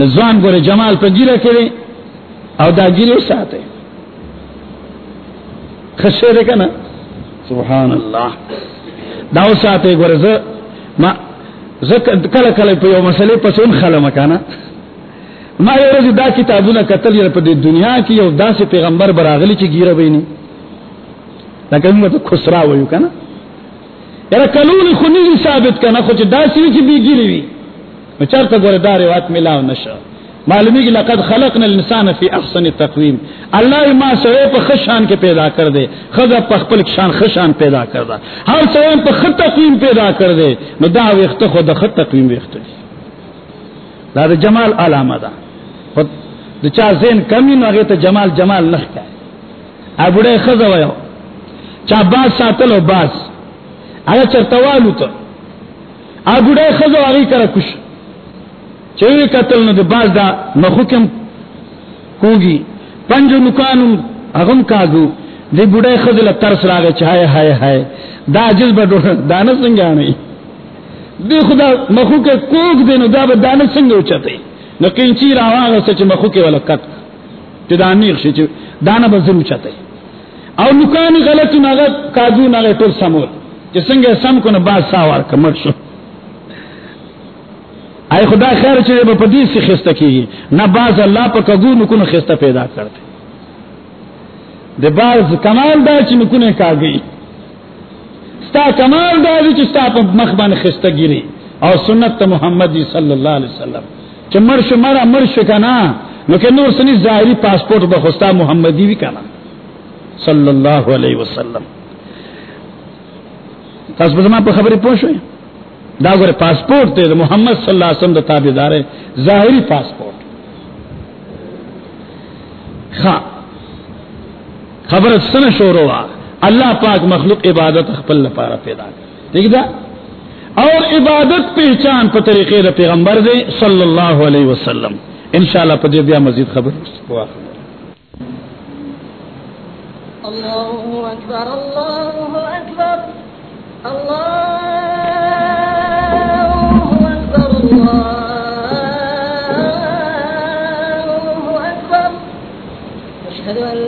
نزوان ګوره جمال په ګیره کړي او دا ګیره ساته. خشه ده کنه سبحان الله دا ساته ګوره ز ما کله کله په یو مسلې پس اون خلم مکانه ما یو ورځ دا کتابونه کتل یې په دنیا کې یو داسې پیغمبر براغلی چې ګیره ویني لکه موږ ته خسرا وایو کنه یاره کلون خو نه ثابت کنه خو چې داسې چې بي ګیری وي نو چرته ګوره دا روایت ملاو نشه معلومی کی لقد خلقنا الانسان فی احسن تقویم۔ اللہ ما سوے پہ خشان کے پیدا کر دے خدا پہ خپل شان خشان پیدا کر دا ہر سوے پہ خط تقویم پیدا کر دے۔ نو دا ویخت خود خط تقویم ویخت دی۔ دا دا جمال علامہ دا۔ خود دا چا زین کمی نو اگے تا جمال جمال نخ کا ہے۔ بڑے خزا ویو چا باز ساتل و باز۔ اگے چرتوالو تا بڑے خزا اگے کرا کش۔ چوی قتل نو باز دا مخوکم کوگی. پنج نکانو اغم کاغو دی بڑے خزل ترس راگے چاہے ہائے ہائے دا جز با دوڑا دانا سنگا نہیں دی خدا مخوک کوگ دی نو دا با دانا سنگا اچھتے نو کنچی راواغا سچ مخوک والا کت تی دا نیغ شی چی دانا با ضرور چاہتے او نکانی غلطی ناغا کاغو ناغا تول سمول. چی سنگا سم کو باز ساوار کمر شو. اے خدا خیر چلے با پدی سے خستہ کی نہ باز اللہ پا کگو نکن خستہ پیدا کرتے دے باز کمال دا چی نکن کا گئی ستا کمال دا چی ستا پا مخبان خستہ گیری اور سنت محمد صلی اللہ علیہ وسلم. چی مرش مرا مرش کنا نکن نور سنی ظاہری پاسپورٹ بخستا محمدی بھی کنا صلی اللہ علیہ وسلم. تاس بزمان پا خبری پوش ہوئی دا گورے پاسپورٹ دے محمد صلی اللہ علیہ وسلم دا تابدار ہے، ظاہری پاسپورٹ۔ خواہ خبر سن شورو اللہ پاک مخلوق عبادت اخبل پارا پیدا کر۔ ٹھیک دا؟ اور عبادت پہچان پر طریقے دا پیغمبر دے صلی اللہ علیہ وسلم۔ انشاءاللہ پا دے بیا مزید خبر۔ اللہ اکبر اللہ اکبر، اللہ أشهد أن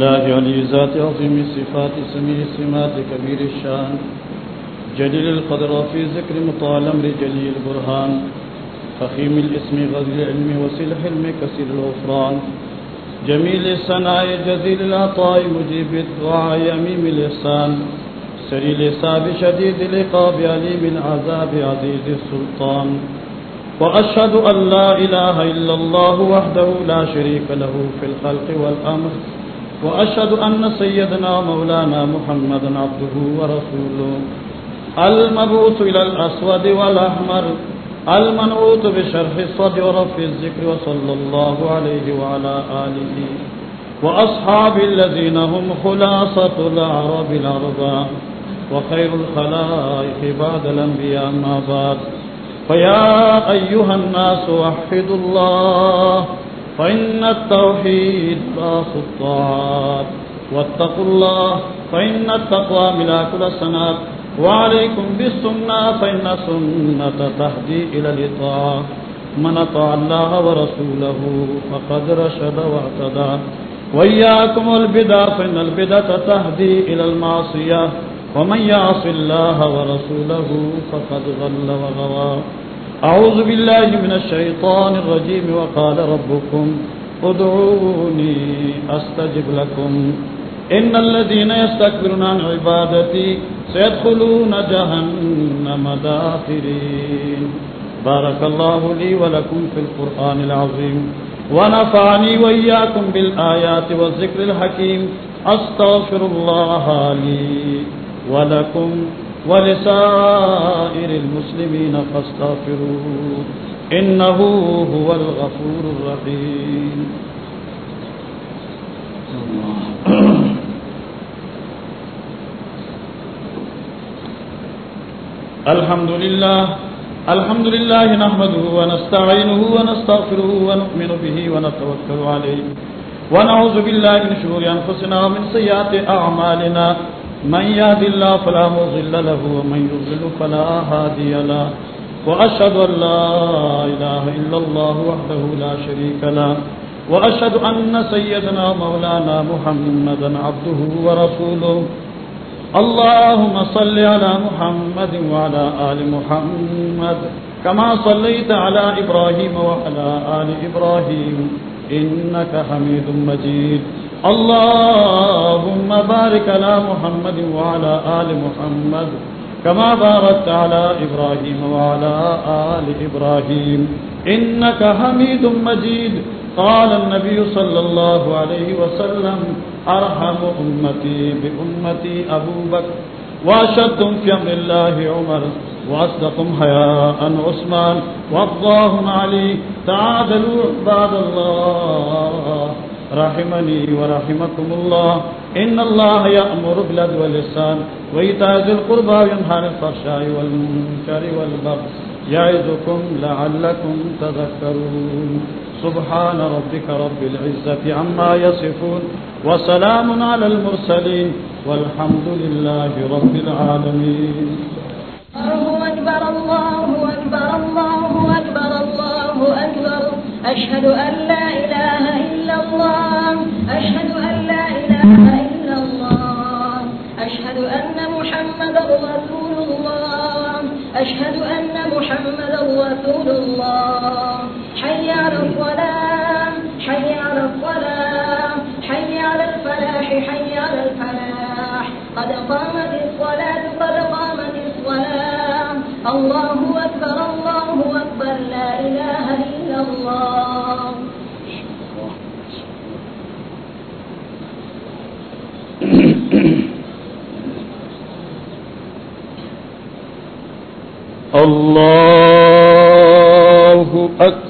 الحمد لله علي ذات عظيم الصفات سميع السمات كبير الشان. جليل القدر في ذكر مطال الأمر جليل البرهان. فخيم الاسم غزل العلم وسل الحلم كثير الغفران. جميل الصناع جزيل العطاء مجيب الدعاء يميم الإحسان. سري الحساب شديد العقاب عليم العذاب عزيز السلطان. وأشهد أن لا إله إلا الله وحده لا شريك له في الخلق والأمر. وأشهد أن سيدنا مولانا محمدا عبده ورسوله. المبعوث إلى الأسود والأحمر، المنعوت بشرح الصدر ورفع الذكر، وصلى الله عليه وعلى آله وأصحاب الذين هم خلاصة العرب الأربع وخير الخلائق بعد الأنبياء ما بعد. فيا أيها الناس وحدوا الله فإن التوحيد راس الطاعات واتقوا الله فإن التقوى ملاك السنات وعليكم بالسنة فإن السنة تهدي إلى الإطاعة من أطاع الله ورسوله فقد رشد واعتدى وإياكم البدع فإن البدعة تهدي إلى المعصية ومن يعص الله ورسوله فقد ضل وغوى أعوذ بالله من الشيطان الرجيم وقال ربكم ادعوني أستجب لكم. إن الذين يستكبرون عن عبادتي سيدخلون جهنم داخرين. بارك الله لي ولكم في القرآن العظيم. ونفعني وإياكم بالآيات والذكر الحكيم. أستغفر الله لي ولكم ولسائر المسلمين فاستغفروه إنه هو الغفور الرحيم. الحمد لله الحمد لله نحمده ونستعينه ونستغفره ونؤمن به ونتوكل عليه ونعوذ بالله من شرور أنفسنا ومن سيئات أعمالنا من يهد الله فلا مضل له، ومن يضلل فلا هادي له. وأشهد أن لا إله إلا الله وحده لا شريك له. وأشهد أن سيدنا مولانا محمدا عبده ورسوله. اللهم صل على محمد وعلى آل محمد كما صليت على إبراهيم وعلى آل إبراهيم. إنك حميد مجيد. اللهم بارك على محمد وعلى آل محمد كما باركت على إبراهيم وعلى آل إبراهيم. إنك حميد مجيد. قال النبي صلى الله عليه وسلم، أرحم أمتي بأمتي أبو بكر. وأشدهم في أمر الله عمر وأصدقهم حياء عثمان وأفضاهم علي تعادلوا عباد الله. رحمني ورحمكم الله. إن الله يأمر بالعدل والإحسان وإيتاء ذي القربى وينهى عن الفحشاء والمنكر والبغي يعظكم لعلكم تذكرون. سبحان ربك رب العزة عما يصفون وسلام على المرسلين والحمد لله رب العالمين. الله أكبر الله أكبر الله أكبر الله أكبر. أشهد أن لا إله إلا الله، أشهد أن لا إله إلا الله، أشهد أن محمد رسول الله، أشهد أن محمد رسول الله. حي على الصلاة حي على الصلاة حي على الفلاح، حي على الفلاح. قد قامت الصلاة قد قامت الصلاة الله أكبر الله أكبر، لا إله إلا الله. الله أكبر.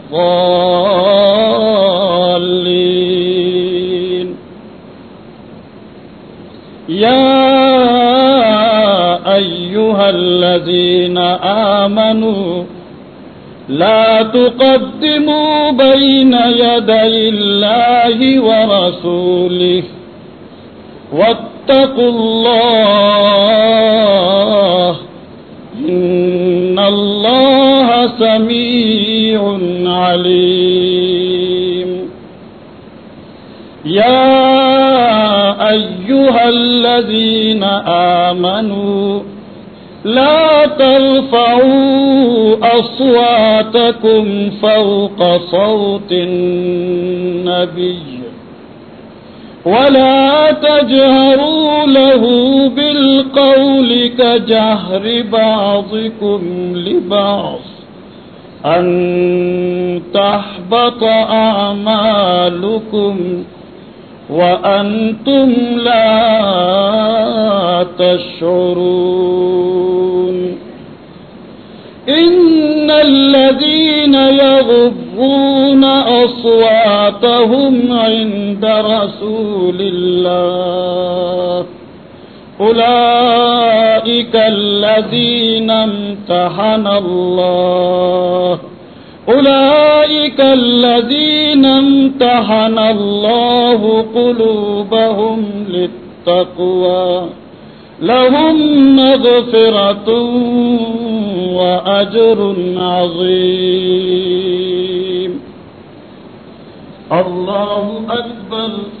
الضالين. يا أيها الذين آمنوا لا تقدموا بين يدي الله ورسوله واتقوا الله إن الله سميع عليم يا أيها الذين آمنوا لا ترفعوا أصواتكم فوق صوت النبي ولا تجهروا له بالقول كجهر بعضكم لبعض. أن تحبط أعمالكم وأنتم لا تشعرون إن الذين يغضون أصواتهم عند رسول الله أولئك الذين امتحن الله. أولئك الذين امتحن الله قلوبهم للتقوى. لهم مغفرة وأجر عظيم. الله أكبر.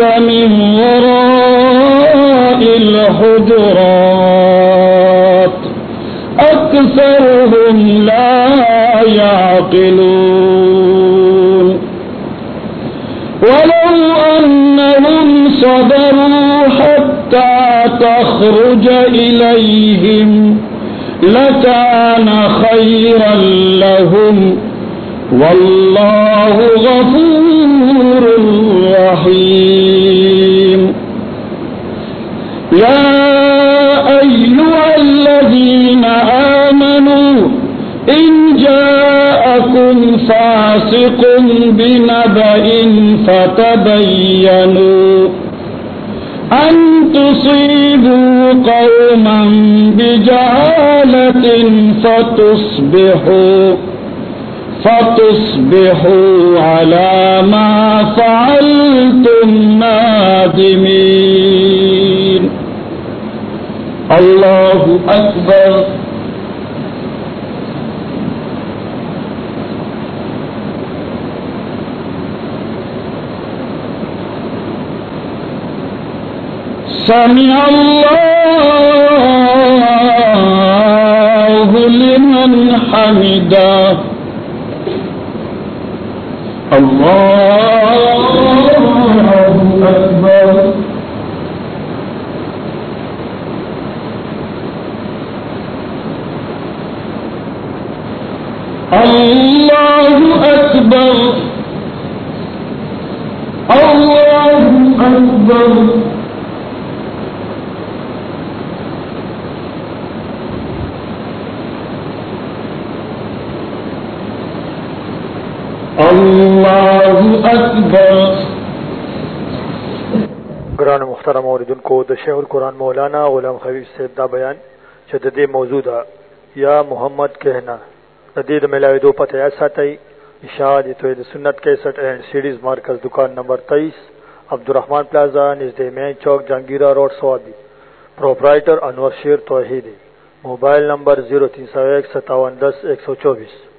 ينادونك من وراء الحجرات أكثرهم لا يعقلون ولو أنهم صبروا حتى تخرج إليهم لكان خيرا لهم والله غفور رحيم يا أيها الذين آمنوا إن جاءكم فاسق بنبأ فتبينوا أن تصيبوا قوما بجهالة فتصبحوا فتصبحوا على ما فعلتم نادمين الله أكبر سمع الله لمن حمده الله أكبر الله أكبر گران محترم اوردن کو د شیخ القرآن مولانا غلام خبیب صاحب دا بیان چې د یا محمد کہنا، د دې دو پته یا ساتي اشاعت توحید سنت 61 اینڈ سیډیز مرکز دکان نمبر 23 عبدالرحمن پلازا نزد مین چوک جنگیرہ روڈ، سوابی. پروپرائٹر انور شیر توحیدی. Mobile number 03015710124